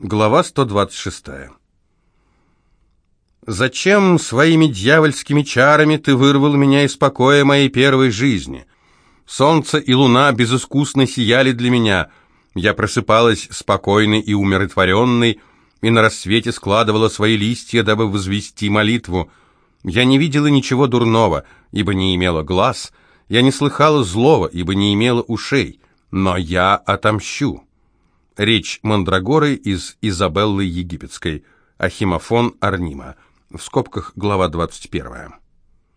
Глава 126. «Зачем своими дьявольскими чарами ты вырвал меня из покоя моей первой жизни? Солнце и луна безыскусно сияли для меня. Я просыпалась спокойной и умиротворенной, и на рассвете складывала свои листья, дабы возвести молитву. Я не видела ничего дурного, ибо не имела глаз, я не слыхала злого, ибо не имела ушей, но я отомщу». Речь Мандрагоры из Изабеллы Египетской. Ахимофон Арнима. В скобках глава 21.